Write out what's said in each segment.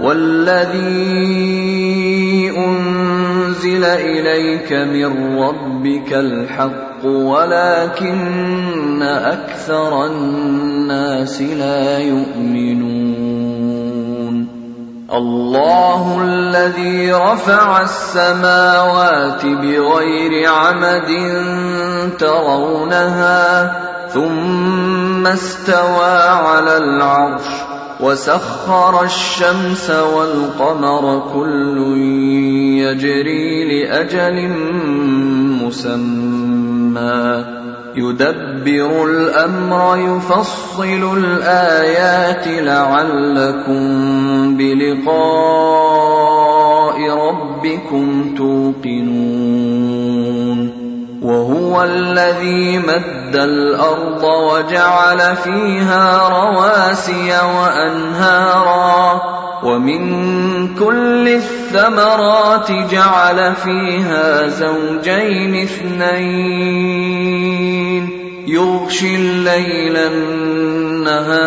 والذي أنزل إليك من ربك الحق ولكن أكثر الناس لا يؤمنون. الله الذي رفع السماوات بغير عمد ترونها ثم استوى على العرش وسخر الشمس والقمر كل يجري لأجل مسمى. يدبر الأمر يفصل الآيات لعلكم بلقاء ربكم توقنون. وهو الذي مد الأرض وجعل فيها رواسي وأنهارا ومن كل الثمرات جعل فيها زوجين اثنين يغشي الليل النهار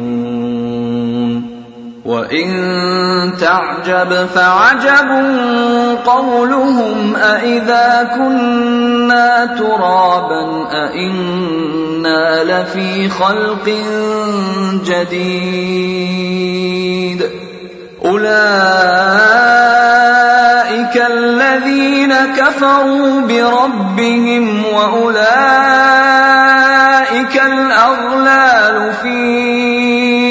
وإن تعجب فعجب قولهم أإذا كنا ترابا أإنا لفي خلق جديد أولئك الذين كفروا بربهم وأولئك الأغلال في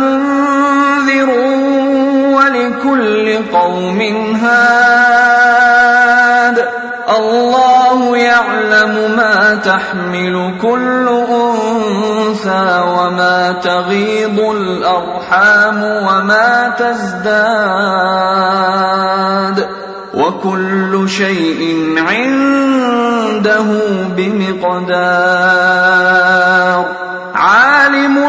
منذر ولكل قوم هاد. الله يعلم ما تحمل كل أنثى وما تغيض الأرحام وما تزداد. وكل شيء عنده بمقدار. عالم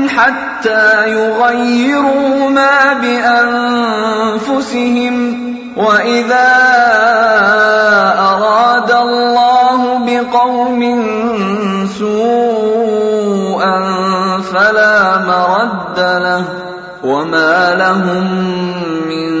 حتى يغيروا ما بأنفسهم وإذا أراد الله بقوم سوءا فلا مرد له وما لهم من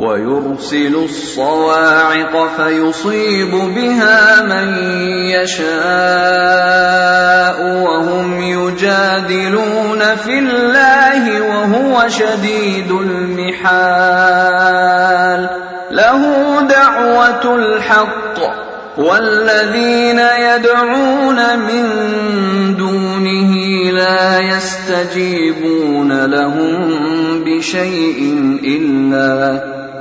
ويرسل الصواعق فيصيب بها من يشاء وهم يجادلون في الله وهو شديد المحال. له دعوة الحق والذين يدعون من دونه لا يستجيبون لهم بشيء إلا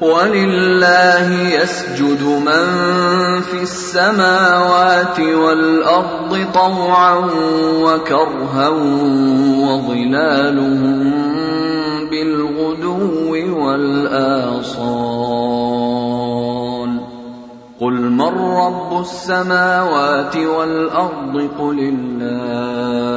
ولله يسجد من في السماوات والأرض طوعا وكرها وظلالهم بالغدو والآصال. قل من رب السماوات والأرض؟ قل الله.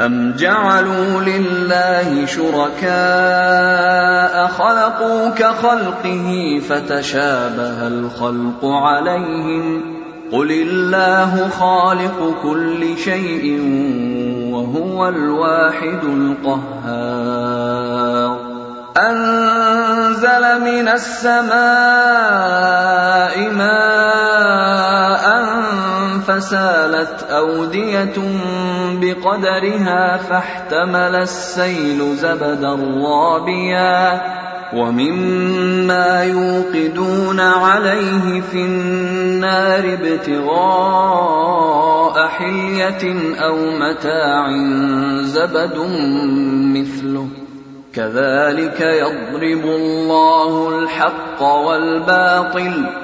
أم جعلوا لله شركاء خلقوا كخلقه فتشابه الخلق عليهم قل الله خالق كل شيء وهو الواحد القهار انزل من السماء ماء فسالت اوديه بقدرها فاحتمل السيل زبدا رابيا ومما يوقدون عليه في النار ابتغاء حلية أو متاع زبد مثله. كذلك يضرب الله الحق والباطل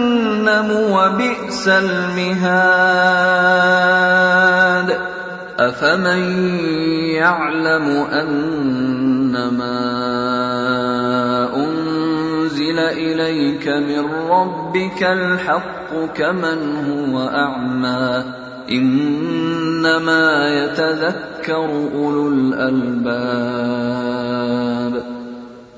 وبئس المهاد. أفمن يعلم أنما أنزل إليك من ربك الحق كمن هو أعمى؟ إنما يتذكر أولو الألباب.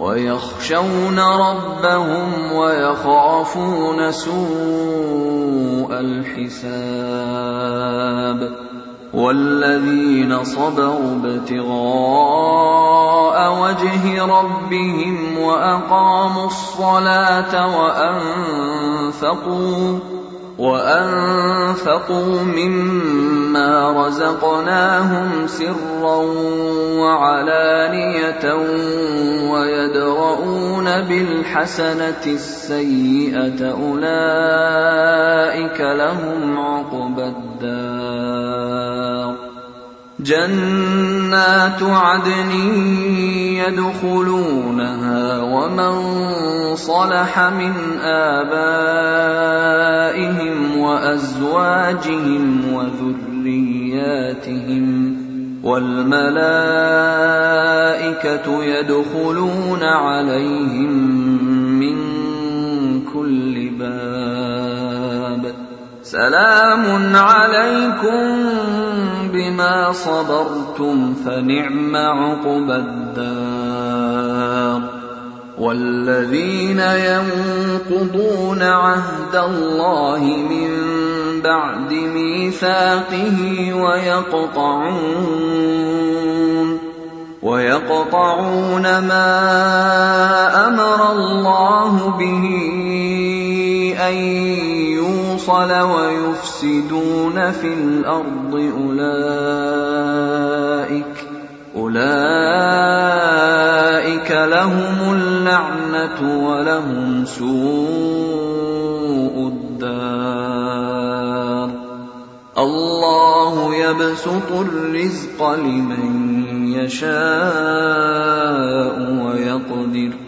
ويخشون ربهم ويخافون سوء الحساب والذين صبروا ابتغاء وجه ربهم وأقاموا الصلاة وأنفقوا وأنفقوا مما رزقناهم سرا وعلانية ويدرؤون بالحسنة السيئة أولئك لهم عقبى الدار جنات عدن يدخلونها ومن صلح من آبائهم وأزواجهم وذرياتهم والملائكة يدخلون عليهم من كل باب. سلام عليكم بما صبرتم فنعم عقبى الدار والذين ينقضون عهد الله من بعد ميثاقه ويقطعون ويقطعون ما أمر الله به أن يوصل ويفسدون في الأرض أولئك أولئك لهم اللعنة ولهم سوء الدار. الله يبسط الرزق لمن يشاء ويقدر.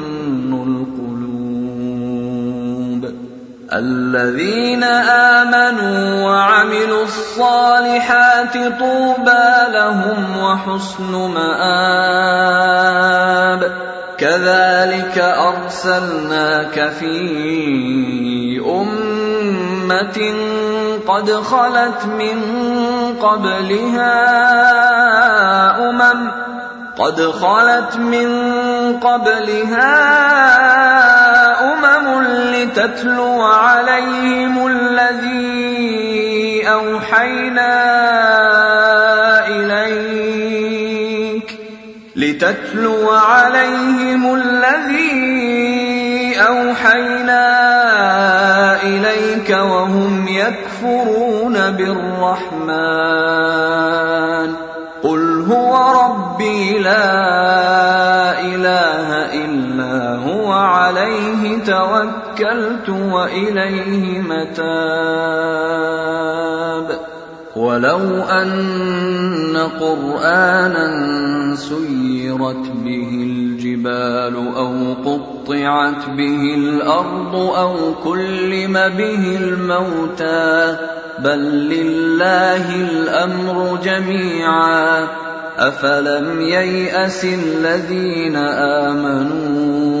الذين آمنوا وعملوا الصالحات طوبى لهم وحسن مآب. كذلك أرسلناك في أمة قد خلت من قبلها أمم قد خلت من قبلها امم لتتلو عليهم الذي أوحينا إليك. لتتلو عليهم الذي أوحينا إليك وهم يكفرون بالرحمن. قل هو ربي لا إله إلا هو عليه توكلت وإليه متاب. ولو أن قرآنا سيرت به الجبال أو قطعت به الأرض أو كلم به الموتى بل لله الأمر جميعا. أفلم ييأس الذين آمنوا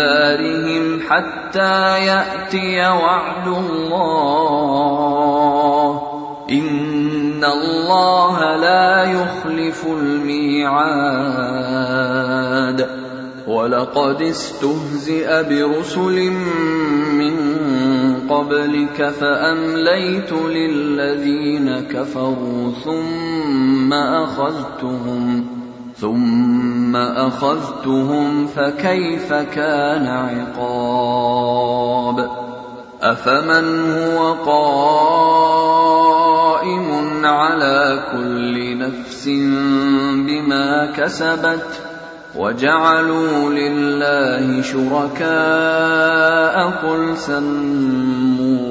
دارهم حتى يأتي وعد الله. إن الله لا يخلف الميعاد. ولقد استهزئ برسل من قبلك فأمليت للذين كفروا ثم أخذتهم. ثم أخذتهم فكيف كان عقاب؟ أفمن هو قائم على كل نفس بما كسبت وجعلوا لله شركاء قل سموهم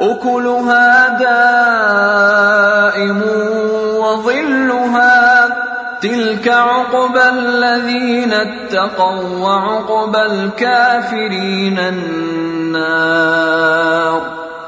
أكلها دائم وظلها تلك عقبى الذين اتقوا وعقبى الكافرين النار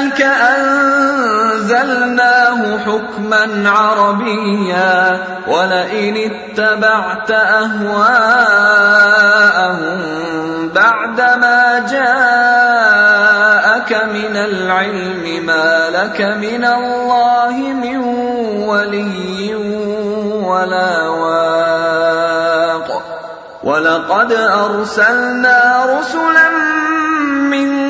وكذلك انزلناه حكما عربيا ولئن اتبعت اهواءهم بعدما جاءك من العلم ما لك من الله من ولي ولا واق ولقد ارسلنا رسلا من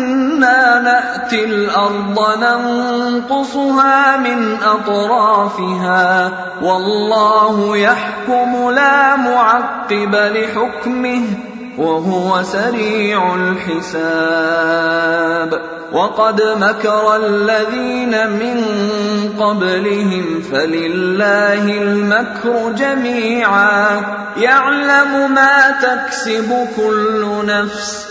نأتي الأرض ننقصها من أطرافها والله يحكم لا معقب لحكمه وهو سريع الحساب. وقد مكر الذين من قبلهم فلله المكر جميعا. يعلم ما تكسب كل نفس